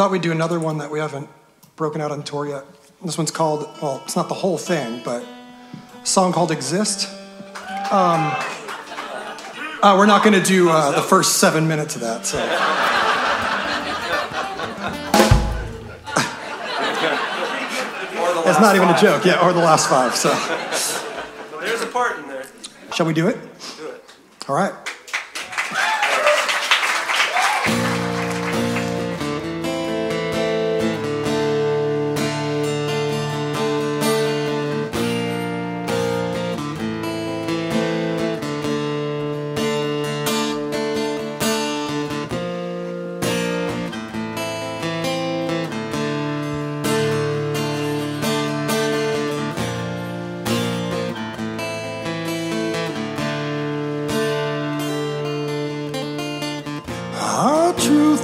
Thought we'd do another one that we haven't broken out on tour yet. This one's called, well, it's not the whole thing, but a song called Exist. Um, uh, we're not going to do uh, the first seven minutes of that. So. It's not even a joke, yeah, or the last five. So, There's a part in there. shall we do it? Do it. All right.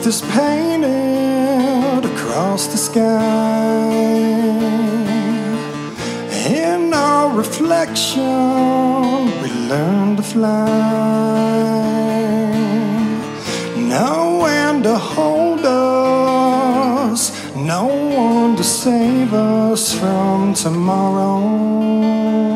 Is painted across the sky. In our reflection, we learn to fly. No one to hold us, no one to save us from tomorrow.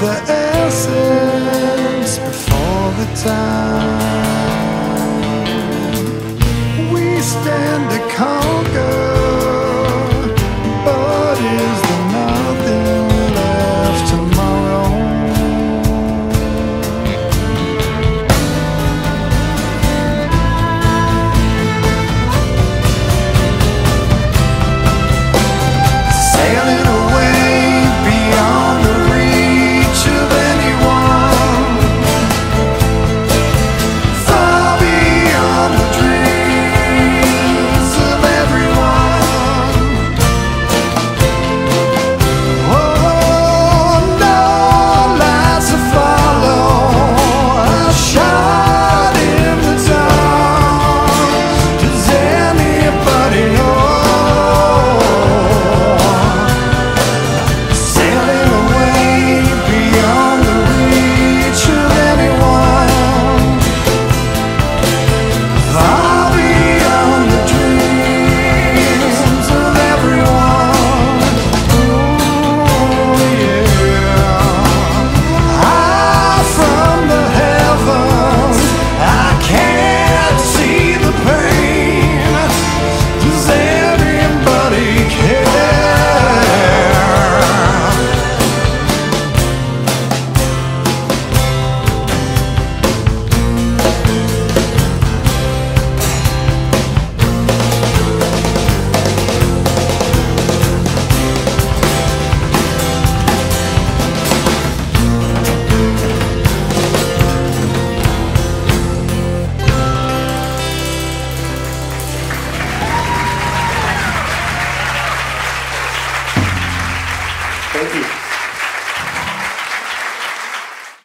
The essence before the time.